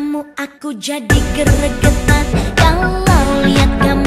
kamu aku jadi geregetan Kalau lihat kamu